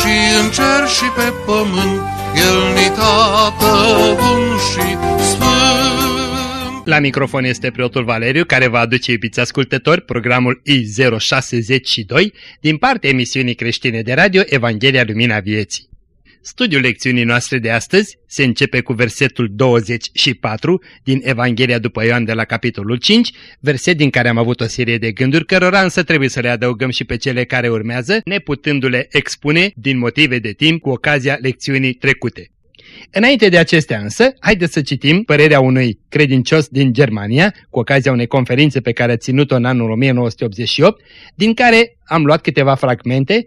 și în cer și pe pământ, El ni tată bun și sfânt. La microfon este preotul Valeriu, care va aduce, iubiți ascultători, programul I062 din partea emisiunii creștine de radio Evanghelia Lumina Vieții. Studiul lecțiunii noastre de astăzi se începe cu versetul 24 din Evanghelia după Ioan de la capitolul 5, verset din care am avut o serie de gânduri, cărora însă trebuie să le adăugăm și pe cele care urmează, neputându-le expune din motive de timp cu ocazia lecțiunii trecute. Înainte de acestea însă, haideți să citim părerea unui credincios din Germania, cu ocazia unei conferințe pe care a ținut-o în anul 1988, din care am luat câteva fragmente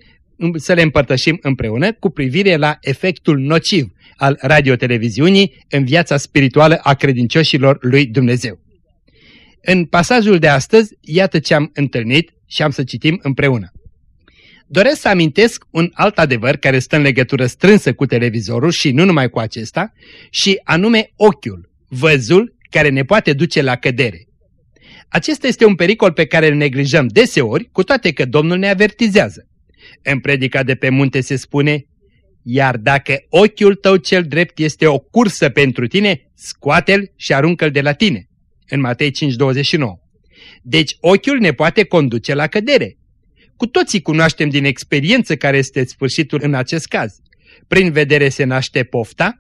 să le împărtășim împreună cu privire la efectul nociv al radioteleviziunii în viața spirituală a credincioșilor lui Dumnezeu. În pasajul de astăzi, iată ce am întâlnit și am să citim împreună. Doresc să amintesc un alt adevăr care stă în legătură strânsă cu televizorul și nu numai cu acesta, și anume ochiul, văzul care ne poate duce la cădere. Acesta este un pericol pe care îl neglijăm deseori, cu toate că Domnul ne avertizează. În predica de pe munte se spune, iar dacă ochiul tău cel drept este o cursă pentru tine, scoate-l și aruncă-l de la tine. În Matei 5:29. Deci ochiul ne poate conduce la cădere. Cu toții cunoaștem din experiență care este sfârșitul în acest caz. Prin vedere se naște pofta,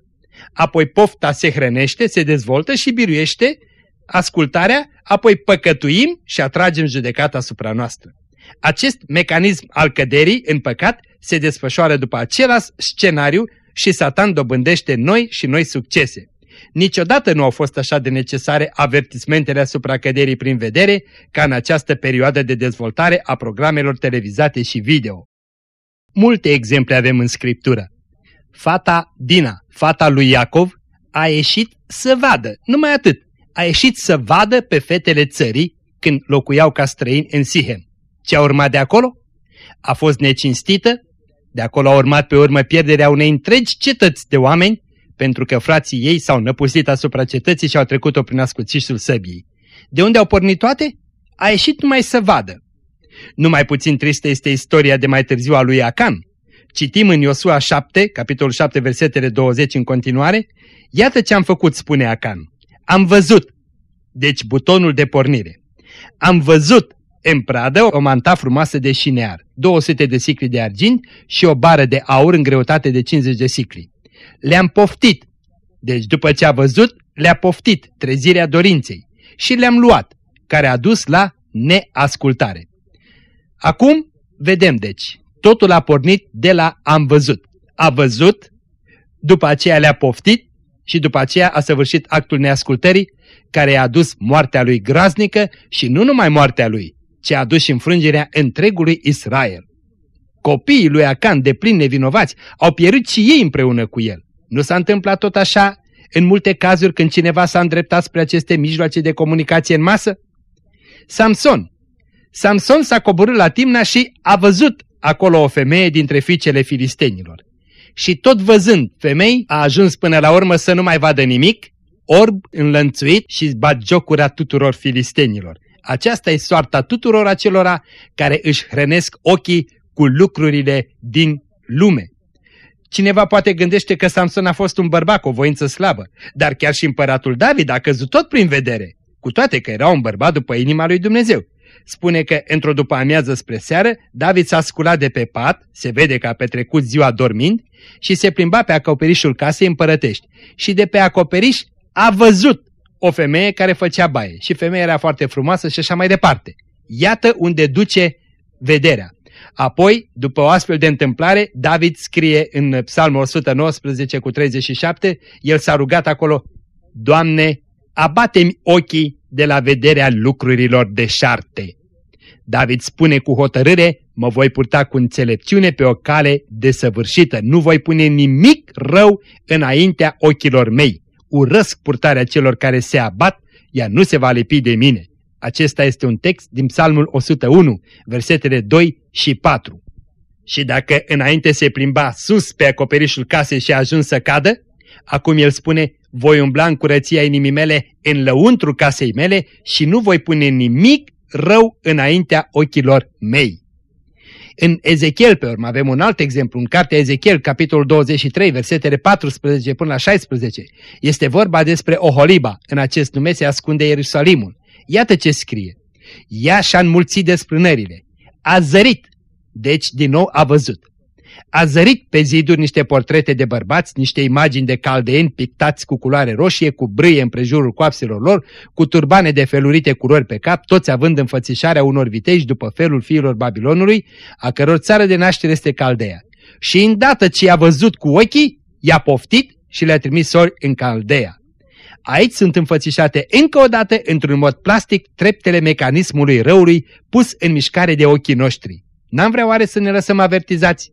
apoi pofta se hrănește, se dezvoltă și biruiește ascultarea, apoi păcătuim și atragem judecata asupra noastră. Acest mecanism al căderii în păcat se desfășoară după același scenariu și Satan dobândește noi și noi succese. Niciodată nu au fost așa de necesare avertismentele asupra căderii prin vedere ca în această perioadă de dezvoltare a programelor televizate și video. Multe exemple avem în scriptură. Fata Dina, fata lui Iacov, a ieșit să vadă, numai atât, a ieșit să vadă pe fetele țării când locuiau ca străini în Sihem. Ce a urmat de acolo? A fost necinstită, de acolo a urmat pe urmă pierderea unei întregi cetăți de oameni, pentru că frații ei s-au năpustit asupra cetății și au trecut-o prin ascuțișul săbiei. De unde au pornit toate? A ieșit numai să vadă. Numai puțin tristă este istoria de mai târziu a lui Acan. Citim în Iosua 7, capitolul 7, versetele 20 în continuare. Iată ce am făcut, spune Acan. Am văzut, deci butonul de pornire. Am văzut în pradă o manta frumoasă de șinear, 200 de sicli de argint și o bară de aur în greutate de 50 de sicli. Le-am poftit, deci după ce a văzut, le-a poftit trezirea dorinței și le-am luat, care a dus la neascultare. Acum vedem deci, totul a pornit de la am văzut. A văzut, după aceea le-a poftit și după aceea a săvârșit actul neascultării care i-a adus moartea lui graznică și nu numai moartea lui, ce a adus înfrângerea întregului Israel. Copiii lui Acan de plin nevinovați au pierit și ei împreună cu el. Nu s-a întâmplat tot așa în multe cazuri când cineva s-a îndreptat spre aceste mijloace de comunicație în masă? Samson. Samson s-a coborât la Timna și a văzut acolo o femeie dintre fiicele filistenilor. Și tot văzând femei, a ajuns până la urmă să nu mai vadă nimic, orb, înlănțuit și bat jocura tuturor filistenilor. Aceasta e soarta tuturor acelora care își hrănesc ochii cu lucrurile din lume. Cineva poate gândește că Samson a fost un bărbat cu o voință slabă, dar chiar și împăratul David a căzut tot prin vedere, cu toate că era un bărbat după inima lui Dumnezeu. Spune că într-o după amiază spre seară, David s-a sculat de pe pat, se vede că a petrecut ziua dormind, și se plimba pe acoperișul casei împărătești. Și de pe acoperiș a văzut o femeie care făcea baie și femeia era foarte frumoasă și așa mai departe. Iată unde duce vederea. Apoi, după o astfel de întâmplare, David scrie în psalmul 119 cu 37, el s-a rugat acolo, Doamne, abate-mi ochii de la vederea lucrurilor deșarte. David spune cu hotărâre, mă voi purta cu înțelepciune pe o cale desăvârșită, nu voi pune nimic rău înaintea ochilor mei. Urăsc purtarea celor care se abat, ea nu se va lipi de mine. Acesta este un text din Psalmul 101, versetele 2 și 4. Și dacă înainte se plimba sus pe acoperișul casei și a ajuns să cadă, acum el spune, voi umbla în curăția inimii mele în lăuntru casei mele și nu voi pune nimic rău înaintea ochilor mei. În Ezechiel, pe urmă, avem un alt exemplu, în cartea Ezechiel, capitolul 23, versetele 14 până la 16. Este vorba despre Oholiba, în acest nume se ascunde Ierusalimul. Iată ce scrie. Ea și-a înmulțit desprânările, a zărit, deci din nou a văzut. A zărit pe ziduri niște portrete de bărbați, niște imagini de caldeeni pictați cu culoare roșie, cu brâie împrejurul coapselor lor, cu turbane de felurite curori pe cap, toți având înfățișarea unor viteji după felul fiilor Babilonului, a căror țară de naștere este Caldea. Și îndată ce i-a văzut cu ochii, i-a poftit și le-a trimis ori în Caldea. Aici sunt înfățișate încă o dată, într-un mod plastic, treptele mecanismului răului pus în mișcare de ochii noștri. N-am vrea oare să ne lăsăm avertizați?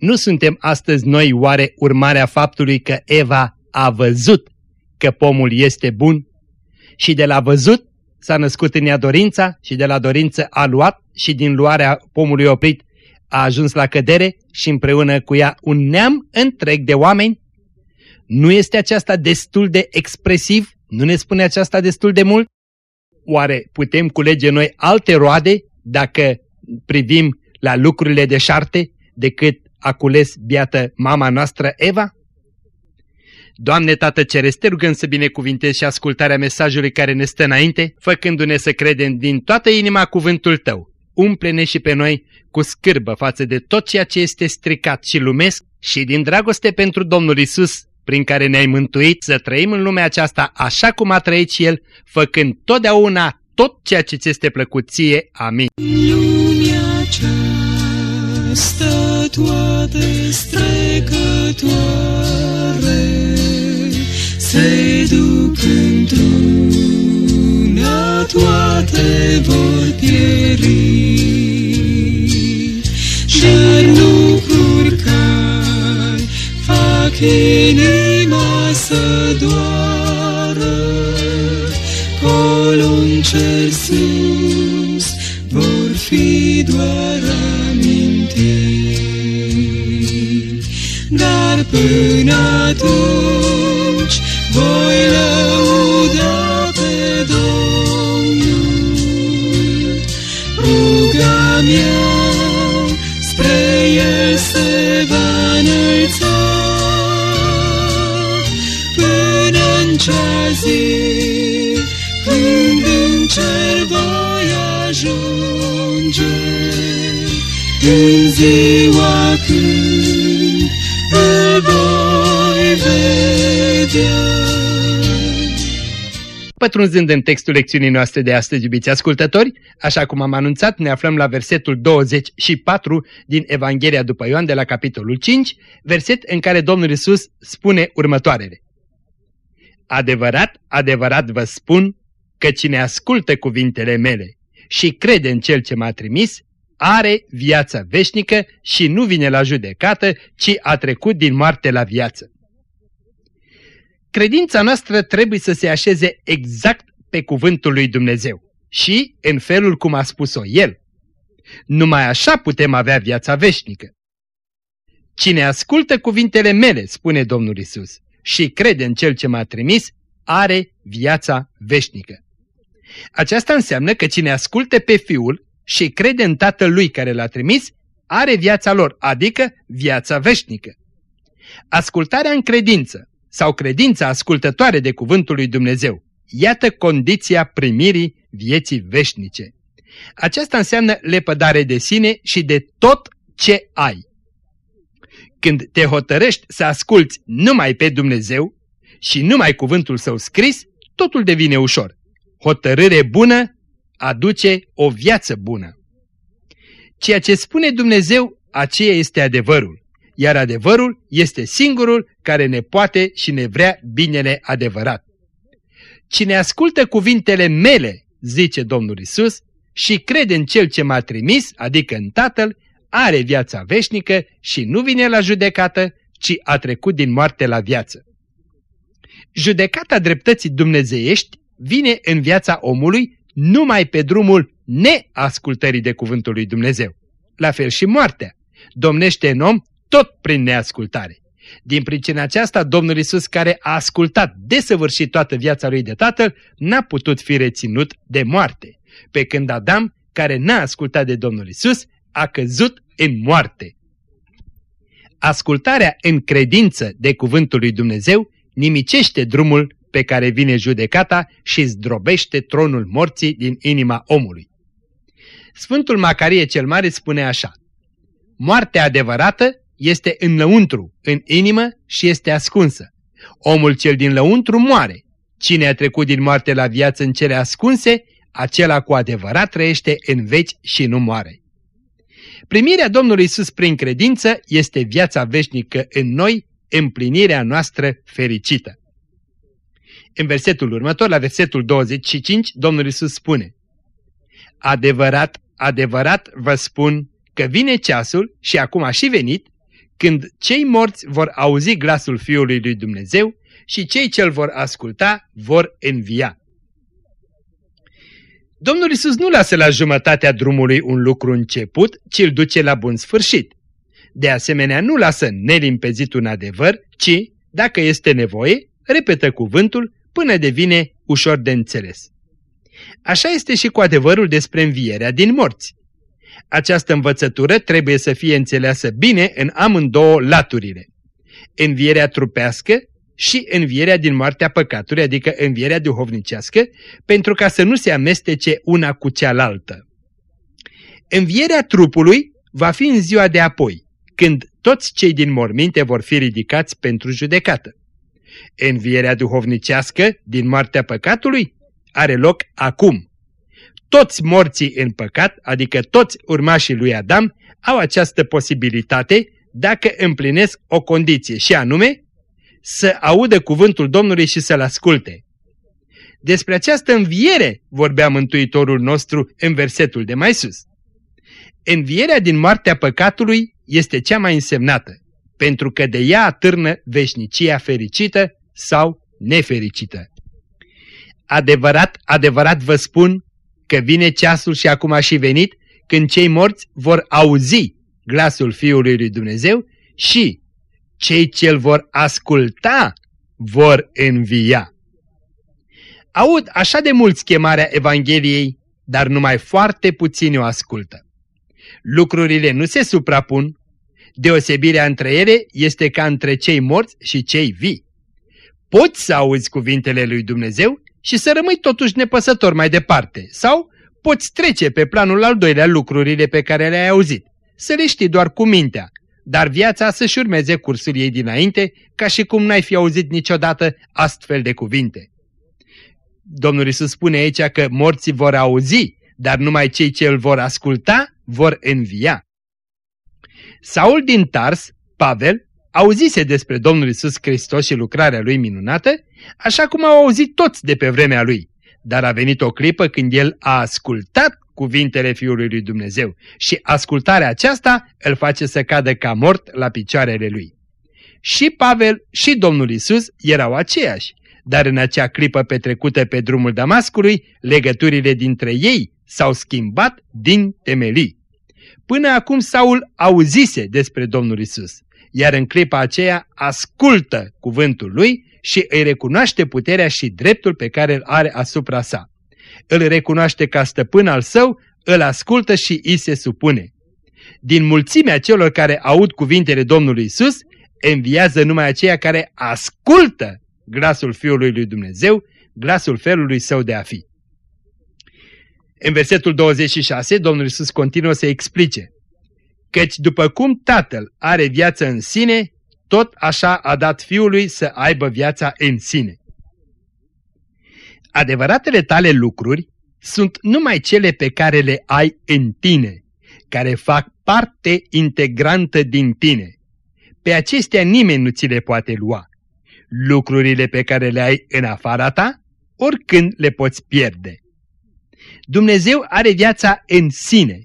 Nu suntem astăzi noi oare urmarea faptului că Eva a văzut că pomul este bun? Și de la văzut s-a născut în ea dorința și de la dorință a luat și din luarea pomului oprit a ajuns la cădere și împreună cu ea un neam întreg de oameni? Nu este aceasta destul de expresiv? Nu ne spune aceasta destul de mult? Oare putem culege noi alte roade dacă privim la lucrurile de șarte decât a cules biată mama noastră Eva? Doamne Tată Ceresc, te rugăm să binecuvintezi și ascultarea mesajului care ne stă înainte, făcându-ne să credem din toată inima cuvântul Tău. Umple-ne și pe noi cu scârbă față de tot ceea ce este stricat și lumesc și din dragoste pentru Domnul Isus, prin care ne-ai mântuit să trăim în lumea aceasta așa cum a trăit și El, făcând totdeauna tot ceea ce ți este plăcut ție. Amin. Lumea aceasta toate strecătoare se duc într-una, toate vor pieri. Dar lucruri care fac inima să doară, colo în cer sus Până atunci voi lăuda pe Domnul. Ruga mea spre El se va înălța până în cea zi când în cer voi ajunge în ziua când voi vedea. Pătrunzând în textul lecțiunii noastre de astăzi, iubiți ascultători, așa cum am anunțat, ne aflăm la versetul 24 din Evanghelia după Ioan de la capitolul 5, verset în care Domnul Isus spune următoarele. Adevărat, adevărat vă spun că cine ascultă cuvintele mele și crede în Cel ce m-a trimis, are viața veșnică și nu vine la judecată, ci a trecut din moarte la viață. Credința noastră trebuie să se așeze exact pe cuvântul lui Dumnezeu și în felul cum a spus-o El. Numai așa putem avea viața veșnică. Cine ascultă cuvintele mele, spune Domnul Isus, și crede în Cel ce m-a trimis, are viața veșnică. Aceasta înseamnă că cine ascultă pe Fiul și crede în Tatăl lui care l-a trimis, are viața lor, adică viața veșnică. Ascultarea în credință sau credința ascultătoare de cuvântul lui Dumnezeu, iată condiția primirii vieții veșnice. Aceasta înseamnă lepădare de sine și de tot ce ai. Când te hotărăști să asculți numai pe Dumnezeu și numai cuvântul său scris, totul devine ușor. Hotărâre bună aduce o viață bună. Ceea ce spune Dumnezeu, aceea este adevărul, iar adevărul este singurul care ne poate și ne vrea binele adevărat. Cine ascultă cuvintele mele, zice Domnul Isus, și crede în Cel ce m-a trimis, adică în Tatăl, are viața veșnică și nu vine la judecată, ci a trecut din moarte la viață. Judecata dreptății dumnezeiești vine în viața omului numai pe drumul neascultării de cuvântul lui Dumnezeu. La fel și moartea. Domnește în om tot prin neascultare. Din pricina aceasta, Domnul Isus, care a ascultat desăvârșit toată viața lui de tatăl, n-a putut fi reținut de moarte. Pe când Adam, care n-a ascultat de Domnul Isus, a căzut în moarte. Ascultarea în credință de cuvântul lui Dumnezeu nimicește drumul pe care vine judecata și zdrobește tronul morții din inima omului. Sfântul Macarie cel Mare spune așa, Moartea adevărată este în lăuntru, în inimă și este ascunsă. Omul cel din lăuntru moare. Cine a trecut din moarte la viață în cele ascunse, acela cu adevărat trăiește în veci și nu moare. Primirea Domnului Isus prin credință este viața veșnică în noi, împlinirea noastră fericită. În versetul următor, la versetul 25, Domnul Isus spune Adevărat, adevărat vă spun că vine ceasul și acum a și venit, când cei morți vor auzi glasul Fiului lui Dumnezeu și cei ce îl vor asculta vor învia. Domnul Isus nu lasă la jumătatea drumului un lucru început, ci îl duce la bun sfârșit. De asemenea, nu lasă nelimpezit un adevăr, ci, dacă este nevoie, repetă cuvântul până devine ușor de înțeles. Așa este și cu adevărul despre învierea din morți. Această învățătură trebuie să fie înțeleasă bine în amândouă laturile. Învierea trupească și învierea din moartea păcatului, adică învierea duhovnicească, pentru ca să nu se amestece una cu cealaltă. Învierea trupului va fi în ziua de apoi, când toți cei din morminte vor fi ridicați pentru judecată. Învierea duhovnicească din moartea păcatului are loc acum. Toți morții în păcat, adică toți urmașii lui Adam, au această posibilitate dacă împlinesc o condiție și anume să audă cuvântul Domnului și să-l asculte. Despre această înviere vorbea Mântuitorul nostru în versetul de mai sus. Învierea din moartea păcatului este cea mai însemnată, pentru că de ea atârnă veșnicia fericită sau nefericită. Adevărat, adevărat vă spun că vine ceasul și acum a și venit când cei morți vor auzi glasul Fiului lui Dumnezeu și cei ce-l vor asculta vor învia. Aud așa de mulți chemarea Evangheliei, dar numai foarte puțini o ascultă. Lucrurile nu se suprapun, deosebirea între ele este ca între cei morți și cei vii. Poți să auzi cuvintele lui Dumnezeu și să rămâi totuși nepăsător mai departe, sau poți trece pe planul al doilea lucrurile pe care le-ai auzit, să le știi doar cu mintea, dar viața să-și urmeze cursul ei dinainte, ca și cum n-ai fi auzit niciodată astfel de cuvinte. Domnul Iisus spune aici că morții vor auzi, dar numai cei ce îl vor asculta vor învia. Saul din Tars, Pavel, auzise despre Domnul Isus Hristos și lucrarea lui minunată, așa cum au auzit toți de pe vremea lui. Dar a venit o clipă când el a ascultat cuvintele Fiului lui Dumnezeu și ascultarea aceasta îl face să cadă ca mort la picioarele lui. Și Pavel și Domnul Isus erau aceiași, dar în acea clipă petrecută pe drumul Damascului, legăturile dintre ei s-au schimbat din temelii. Până acum Saul auzise despre Domnul Isus, iar în clipa aceea ascultă cuvântul lui și îi recunoaște puterea și dreptul pe care îl are asupra sa. Îl recunoaște ca stăpân al său, îl ascultă și îi se supune. Din mulțimea celor care aud cuvintele Domnului Isus, înviază numai aceia care ascultă glasul Fiului lui Dumnezeu, glasul felului său de a fi. În versetul 26, Domnul Iisus continuă să explice, Căci după cum Tatăl are viață în sine, tot așa a dat Fiului să aibă viața în sine. Adevăratele tale lucruri sunt numai cele pe care le ai în tine, care fac parte integrantă din tine. Pe acestea nimeni nu ți le poate lua. Lucrurile pe care le ai în afara ta, oricând le poți pierde. Dumnezeu are viața în sine.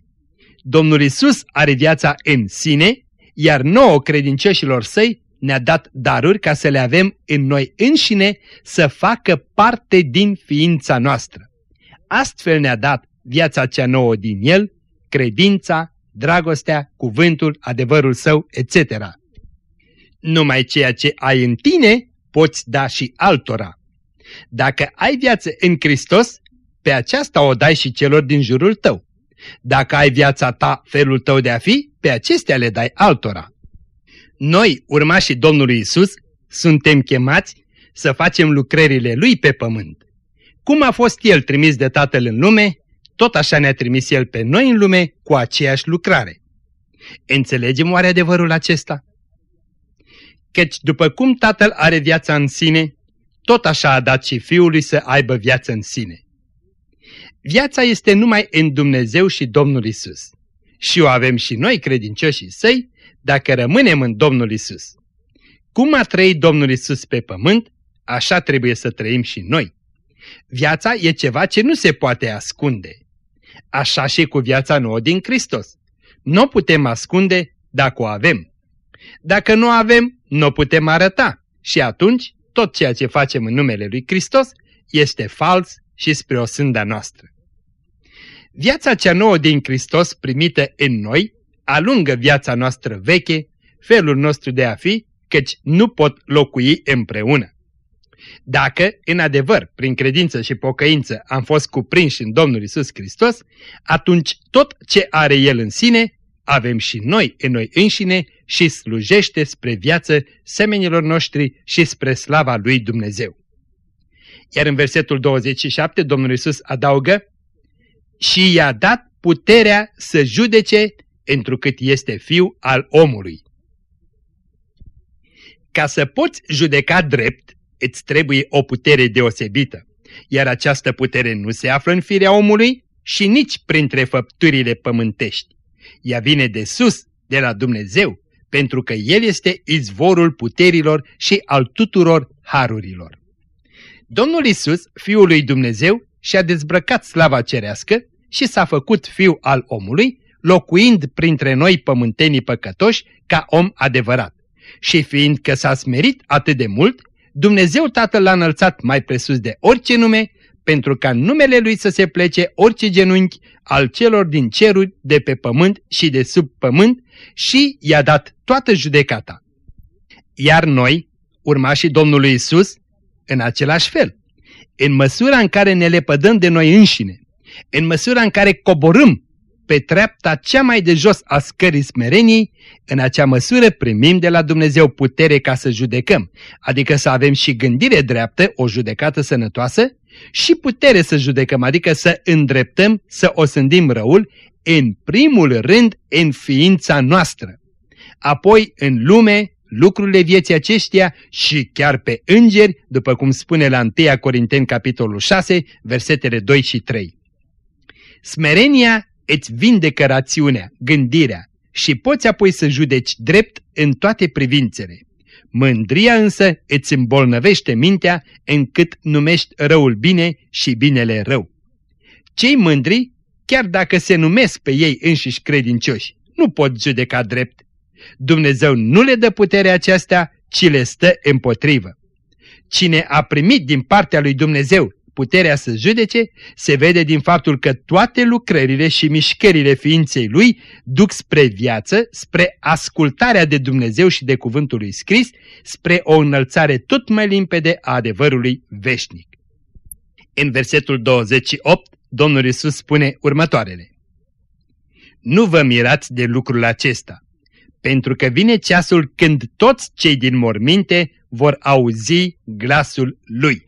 Domnul Isus are viața în sine, iar nouă credincioșilor săi ne-a dat daruri ca să le avem în noi înșine să facă parte din ființa noastră. Astfel ne-a dat viața cea nouă din El, credința, dragostea, cuvântul, adevărul său, etc. Numai ceea ce ai în tine poți da și altora. Dacă ai viață în Hristos, pe aceasta o dai și celor din jurul tău. Dacă ai viața ta, felul tău de a fi, pe acestea le dai altora. Noi, urmașii Domnului Isus, suntem chemați să facem lucrările Lui pe pământ. Cum a fost El trimis de Tatăl în lume, tot așa ne-a trimis El pe noi în lume cu aceeași lucrare. Înțelegem oare adevărul acesta? Căci după cum Tatăl are viața în sine, tot așa a dat și Fiului să aibă viață în sine. Viața este numai în Dumnezeu și Domnul Isus. Și o avem și noi, credincioșii săi, dacă rămânem în Domnul Isus. Cum a trăit Domnul Isus pe pământ, așa trebuie să trăim și noi. Viața e ceva ce nu se poate ascunde. Așa și cu viața nouă din Hristos. Nu o putem ascunde dacă o avem. Dacă nu o avem, nu o putem arăta și atunci tot ceea ce facem în numele lui Hristos este fals și spre o sânda noastră. Viața cea nouă din Hristos primită în noi alungă viața noastră veche, felul nostru de a fi, căci nu pot locui împreună. Dacă, în adevăr, prin credință și pocăință am fost cuprinși în Domnul Isus Hristos, atunci tot ce are El în sine, avem și noi în noi înșine și slujește spre viață semenilor noștri și spre slava lui Dumnezeu. Iar în versetul 27 Domnul Isus adaugă și i-a dat puterea să judece întrucât este fiu al omului. Ca să poți judeca drept, îți trebuie o putere deosebită, iar această putere nu se află în firea omului și nici printre făpturile pământești. Ea vine de sus, de la Dumnezeu, pentru că El este izvorul puterilor și al tuturor harurilor. Domnul Isus, Fiul lui Dumnezeu, și-a dezbrăcat slava cerească și s-a făcut fiu al omului, locuind printre noi pământenii păcătoși ca om adevărat. Și fiindcă s-a smerit atât de mult, Dumnezeu Tatăl l-a înălțat mai presus de orice nume, pentru ca numele Lui să se plece orice genunchi al celor din ceruri, de pe pământ și de sub pământ și i-a dat toată judecata. Iar noi, urmașii Domnului Isus, în același fel, în măsura în care ne lepădăm de noi înșine, în măsura în care coborâm pe treapta cea mai de jos a scării smereniei, în acea măsură primim de la Dumnezeu putere ca să judecăm, adică să avem și gândire dreaptă, o judecată sănătoasă, și putere să judecăm, adică să îndreptăm, să osândim răul, în primul rând în ființa noastră. Apoi în lume, lucrurile vieții aceștia și chiar pe îngeri, după cum spune la 1 Corinteni capitolul 6, versetele 2 și 3. Smerenia îți vindecă rațiunea, gândirea și poți apoi să judeci drept în toate privințele. Mândria însă îți îmbolnăvește mintea încât numești răul bine și binele rău. Cei mândri, chiar dacă se numesc pe ei înșiși credincioși, nu pot judeca drept. Dumnezeu nu le dă puterea aceasta, ci le stă împotrivă. Cine a primit din partea lui Dumnezeu puterea să judece se vede din faptul că toate lucrările și mișcările ființei lui duc spre viață, spre ascultarea de Dumnezeu și de cuvântul lui scris, spre o înălțare tot mai limpede a adevărului veșnic. În versetul 28, Domnul Isus spune următoarele. Nu vă mirați de lucrul acesta, pentru că vine ceasul când toți cei din morminte vor auzi glasul lui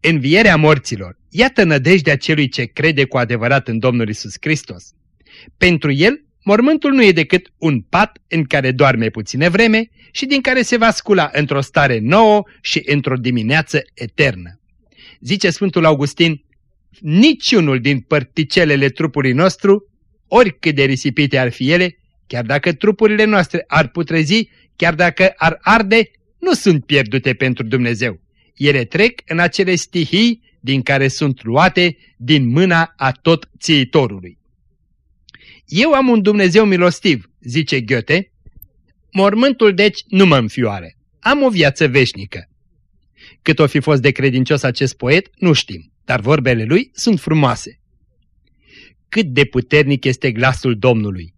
învierea morților. Iată nădejdea celui ce crede cu adevărat în Domnul Isus Hristos. Pentru el, mormântul nu e decât un pat în care doarme puțină vreme și din care se va scula într-o stare nouă și într-o dimineață eternă. Zice Sfântul Augustin, niciunul din părticelele trupului nostru, oricât de risipite ar fi ele, chiar dacă trupurile noastre ar putrezi, chiar dacă ar arde, nu sunt pierdute pentru Dumnezeu ele trec în acele stihii din care sunt luate din mâna a tot țiitorului. Eu am un Dumnezeu milostiv, zice Goethe, mormântul deci nu mă înfioare. Am o viață veșnică. Cât o fi fost de credincios acest poet, nu știm, dar vorbele lui sunt frumoase. Cât de puternic este glasul Domnului!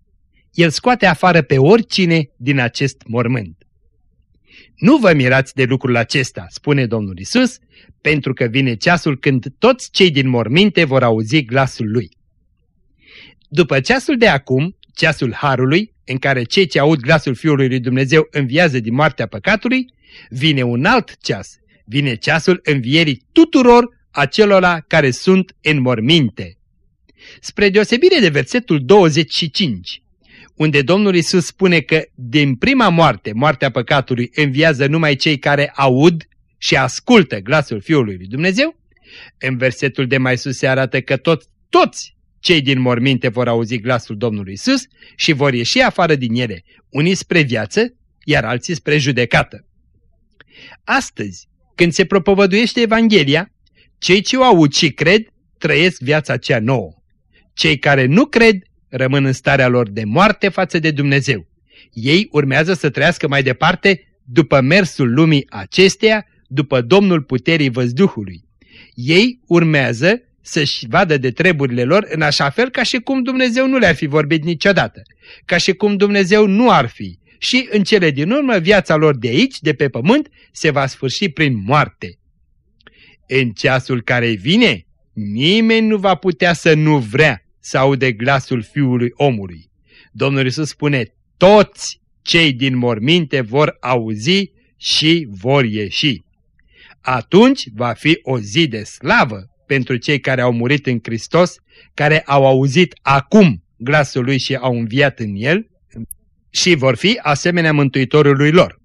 El scoate afară pe oricine din acest mormânt. Nu vă mirați de lucrul acesta, spune Domnul Isus, pentru că vine ceasul când toți cei din morminte vor auzi glasul lui. După ceasul de acum, ceasul Harului, în care cei ce aud glasul Fiului lui Dumnezeu înviază din moartea păcatului, vine un alt ceas, vine ceasul învierii tuturor acelora care sunt în morminte. Spre deosebire de versetul 25, unde Domnul Isus spune că din prima moarte, moartea păcatului, înviază numai cei care aud și ascultă glasul Fiului lui Dumnezeu, în versetul de mai sus se arată că tot, toți cei din morminte vor auzi glasul Domnului Isus și vor ieși afară din ele, unii spre viață, iar alții spre judecată. Astăzi, când se propovăduiește Evanghelia, cei ce o aud și cred trăiesc viața cea nouă. Cei care nu cred rămân în starea lor de moarte față de Dumnezeu. Ei urmează să trăiască mai departe după mersul lumii acesteia, după Domnul puterii văzduhului. Ei urmează să-și vadă de treburile lor în așa fel ca și cum Dumnezeu nu le-ar fi vorbit niciodată, ca și cum Dumnezeu nu ar fi. Și în cele din urmă viața lor de aici, de pe pământ, se va sfârși prin moarte. În ceasul care vine, nimeni nu va putea să nu vrea să aude glasul Fiului omului. Domnul Iisus spune, toți cei din morminte vor auzi și vor ieși. Atunci va fi o zi de slavă pentru cei care au murit în Hristos, care au auzit acum glasul Lui și au înviat în El și vor fi asemenea Mântuitorului lor.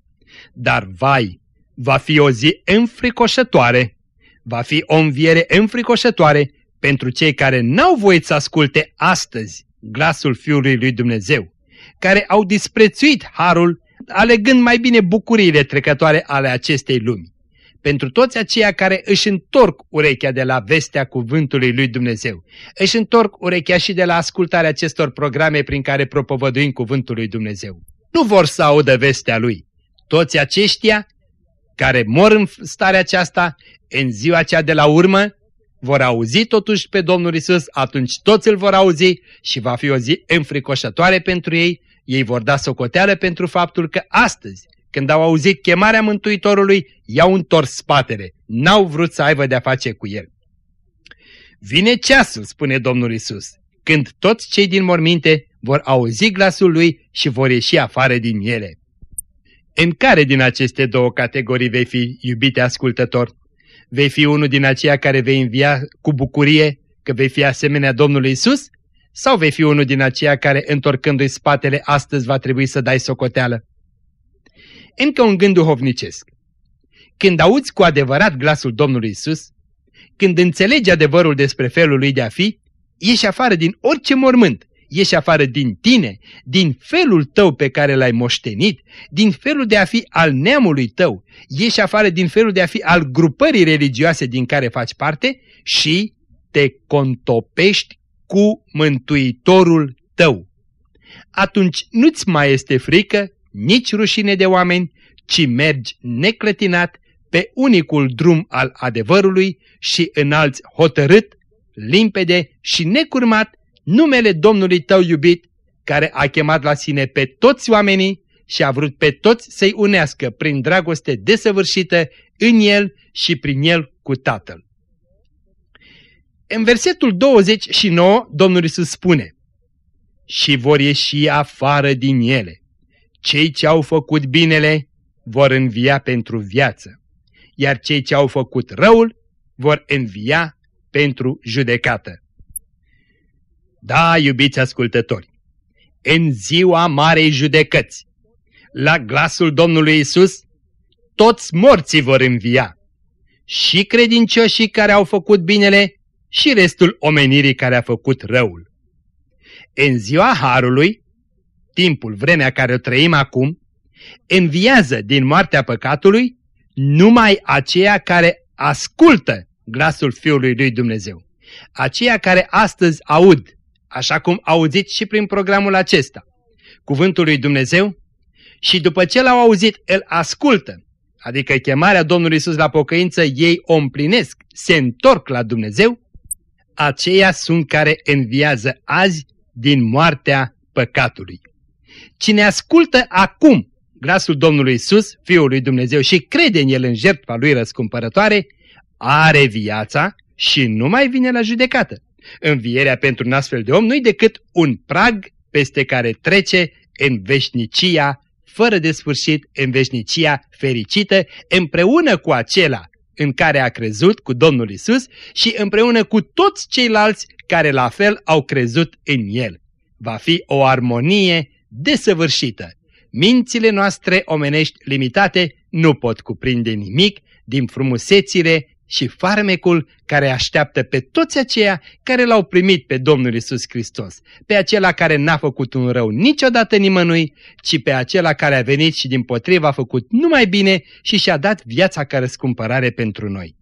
Dar, vai, va fi o zi înfricoșătoare, va fi o înviere înfricoșătoare pentru cei care n-au voit să asculte astăzi glasul Fiului lui Dumnezeu, care au disprețuit harul, alegând mai bine bucuriile trecătoare ale acestei lumi. Pentru toți aceia care își întorc urechea de la vestea cuvântului lui Dumnezeu, își întorc urechea și de la ascultarea acestor programe prin care propovăduim cuvântul lui Dumnezeu. Nu vor să audă vestea lui. Toți aceștia care mor în starea aceasta, în ziua aceea de la urmă, vor auzi totuși pe Domnul Isus, atunci toți îl vor auzi și va fi o zi înfricoșătoare pentru ei, ei vor da socoteală pentru faptul că astăzi, când au auzit chemarea Mântuitorului, i-au întors spatele, n-au vrut să aibă de-a face cu el. Vine ceasul, spune Domnul Isus, când toți cei din morminte vor auzi glasul lui și vor ieși afară din ele. În care din aceste două categorii vei fi, iubite ascultător? Vei fi unul din aceia care vei învia cu bucurie că vei fi asemenea Domnului Isus? Sau vei fi unul din aceia care, întorcându-i spatele, astăzi va trebui să dai socoteală? Încă un gând duhovnicesc. Când auzi cu adevărat glasul Domnului Isus, când înțelegi adevărul despre felul lui de a fi, ieși afară din orice mormânt ieși afară din tine, din felul tău pe care l-ai moștenit, din felul de a fi al neamului tău, ieși afară din felul de a fi al grupării religioase din care faci parte și te contopești cu Mântuitorul tău. Atunci nu-ți mai este frică, nici rușine de oameni, ci mergi neclătinat pe unicul drum al adevărului și înalți hotărât, limpede și necurmat numele Domnului tău iubit, care a chemat la sine pe toți oamenii și a vrut pe toți să-i unească prin dragoste desăvârșită în el și prin el cu Tatăl. În versetul 29, Domnul Iisus spune, Și vor ieși afară din ele. Cei ce au făcut binele vor învia pentru viață, iar cei ce au făcut răul vor învia pentru judecată. Da, iubiți ascultători, în ziua Marei Judecăți, la glasul Domnului Isus, toți morții vor învia, și credincioșii care au făcut binele și restul omenirii care a făcut răul. În ziua Harului, timpul, vremea care o trăim acum, înviază din moartea păcatului numai aceia care ascultă glasul Fiului lui Dumnezeu. Aceia care astăzi aud, așa cum auziți și prin programul acesta, cuvântul lui Dumnezeu și după ce l-au auzit, îl ascultă, adică chemarea Domnului Isus la pocăință, ei o împlinesc, se întorc la Dumnezeu, aceia sunt care înviază azi din moartea păcatului. Cine ascultă acum glasul Domnului Isus, Fiul lui Dumnezeu, și crede în El în jertfa lui răscumpărătoare, are viața și nu mai vine la judecată. Învierea pentru un astfel de om nu-i decât un prag peste care trece în veșnicia fără de sfârșit, în veșnicia fericită, împreună cu acela în care a crezut cu Domnul Isus și împreună cu toți ceilalți care la fel au crezut în El. Va fi o armonie desăvârșită. Mințile noastre omenești limitate nu pot cuprinde nimic din frumusețile și farmecul care așteaptă pe toți aceia care l-au primit pe Domnul Isus Hristos, pe acela care n-a făcut un rău niciodată nimănui, ci pe acela care a venit și din potriva a făcut numai bine și și-a dat viața ca răscumpărare pentru noi.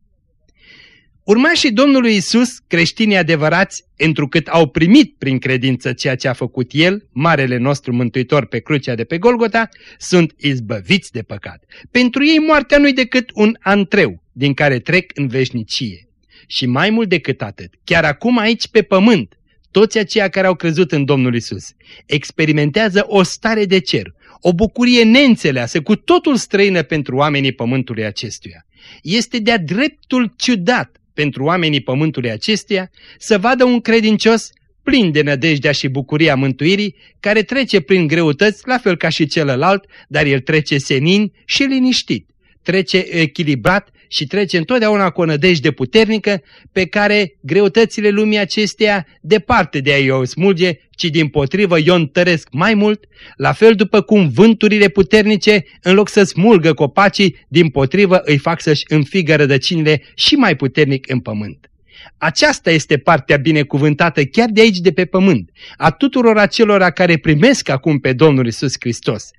Urmașii Domnului Isus, creștinii adevărați, întrucât au primit prin credință ceea ce a făcut El, Marele nostru Mântuitor pe crucea de pe Golgota, sunt izbăviți de păcat. Pentru ei moartea nu-i decât un antreu, din care trec în veșnicie. Și mai mult decât atât, chiar acum aici pe pământ, toți aceia care au crezut în Domnul Isus experimentează o stare de cer, o bucurie neînțeleasă, cu totul străină pentru oamenii pământului acestuia. Este de-a dreptul ciudat pentru oamenii pământului acesteia să vadă un credincios plin de nădejdea și bucuria mântuirii, care trece prin greutăți la fel ca și celălalt, dar el trece senin și liniștit, trece echilibrat și trece întotdeauna cu o nădejde puternică pe care greutățile lumii acesteia departe de a-i o smulge, ci din potrivă i-o întăresc mai mult, la fel după cum vânturile puternice, în loc să smulgă copacii, din potrivă îi fac să-și înfigă rădăcinile și mai puternic în pământ. Aceasta este partea binecuvântată chiar de aici de pe pământ, a tuturor acelora care primesc acum pe Domnul Isus Hristos.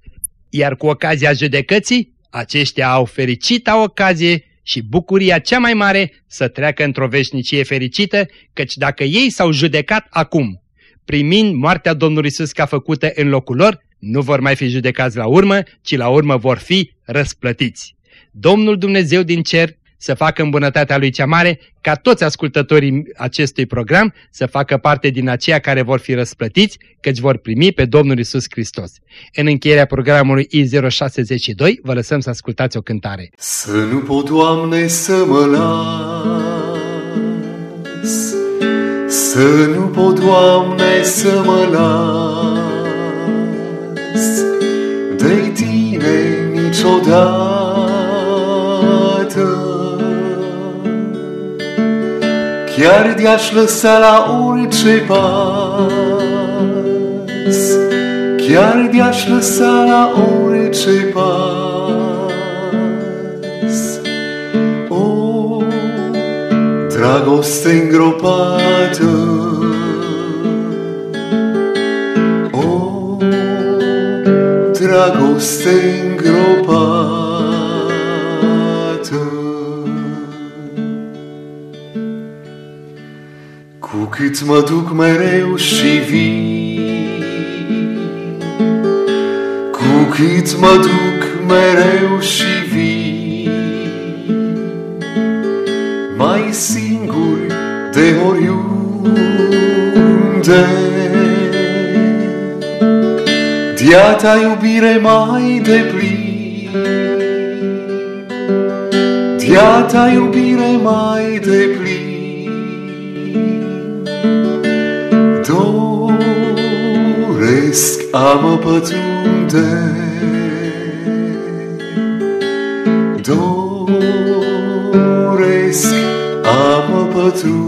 Iar cu ocazia judecății, aceștia au fericita ocazie și bucuria cea mai mare să treacă într-o veșnicie fericită, căci dacă ei s-au judecat acum, primind moartea Domnului Iisus ca făcută în locul lor, nu vor mai fi judecați la urmă, ci la urmă vor fi răsplătiți. Domnul Dumnezeu din cer să facă în bunătatea Lui cea mare, ca toți ascultătorii acestui program să facă parte din aceia care vor fi răsplătiți, căci vor primi pe Domnul Isus Hristos. În încheierea programului I062 vă lăsăm să ascultați o cântare. Să nu pot, Doamne, să mă las, să nu pot, Doamne, să mă las de Tine niciodată. Chiar de-aș lăsa la orice pas, Chiar de-aș lăsa la orice pas. O, dragoste îngropată, O, dragoste îngropată, cât mă duc mereu și vin, cu cât mă duc mereu și vin, mai singur de oriunde. De-a ta iubire mai deplin, De-a ta iubire mai deplin, a mă pătrunde. Doresc a mă pătrunde.